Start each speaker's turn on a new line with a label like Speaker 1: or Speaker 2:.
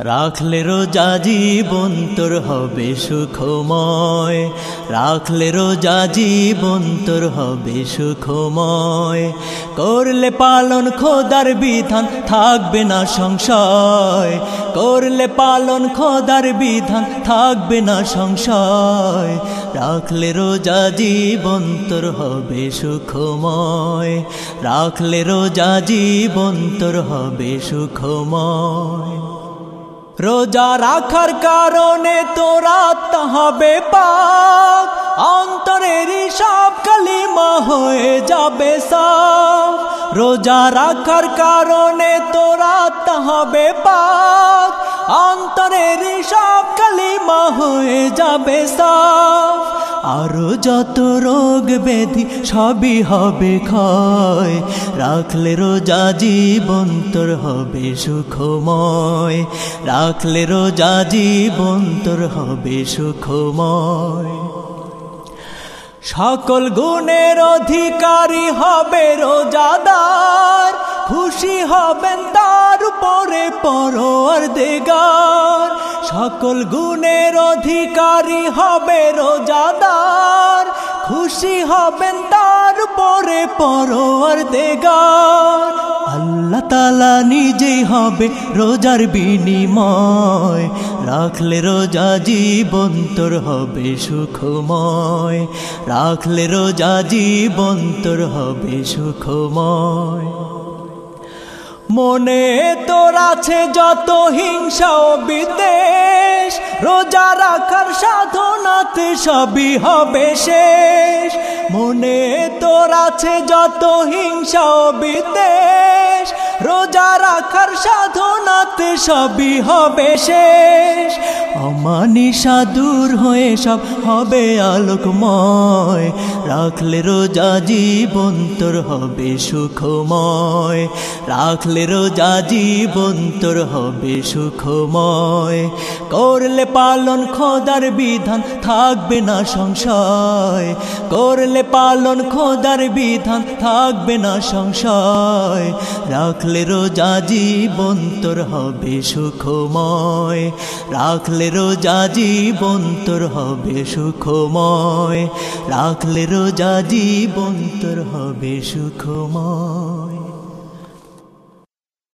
Speaker 1: রাখলে রোজা জীবন তোর হবে সুখময়। রাখলে রোজা জীবন তোর হবে সুখময়। করলে পালন খোদার বিধান থাকবে না সংশয়। করলে পালন খোদার বিধান থাকবে না সংশয়। রাখলে রোজা জীবন তোর হবে সুখময়। রাখলে রোজা জীবন তোর হবে সুখময়। রোজা রাখার কারণে তোরা হবে পাক। অন্তরের সব কালিমা হয়ে যাবে সব রোজা রাখার কারণে তোরা হবে পাক। অন্তরের সব কালিমা হয়ে যাবে সাফ। আরও যত রোগ ব্যাধি সবই হবে ক্ষয়। রাখলে রোজা জীবন তোর হবে সুখময়। রাখলে রোজা জীবন তোর হবে সুখময়। সকল গুণের অধিকারী হবে রোজাদার। খুশি হবেন তার উপরে পরোয়ার দেগার সকল গুণের অধিকারী হবে রোজাদার। খুশি হবেন তার পরে পরোয়ার দেগার। আল্লাহ তালা নিজেই হবে রোজার বিনিময়। রাখলে রোজা জীবন তোর হবে সুখময়। রাখলে রোজা জীবন তোর হবে সুখময়। মনে তোর আছে যত হিংসা বিদ্বেষ। রোজা রাখার সাধনাতে সবই হবে শেষ। মনে তোর আছে যত হিংসা ও বিদ্বেষ রোজা রাখার সাধনাতে সবই হবে শেষ। অমানিসা দূর হয়ে সব হবে আলোকময়। রাখলে রোজা জীবন তোর হবে সুখময়। রাখলে রোজা জীবন তোর হবে সুখময়। করলে পালন খোদার বিধান থাকবে না সংশয়। করলে পালন খোদার বিধান থাকবে না সংশয়। রাখলে রোজা জীবন তোর হবে সুখময়। রাখলে রোজা জীবন তোর হবে সুখময়। রাখলে রোজা জীবন তোর হবে সুখময়।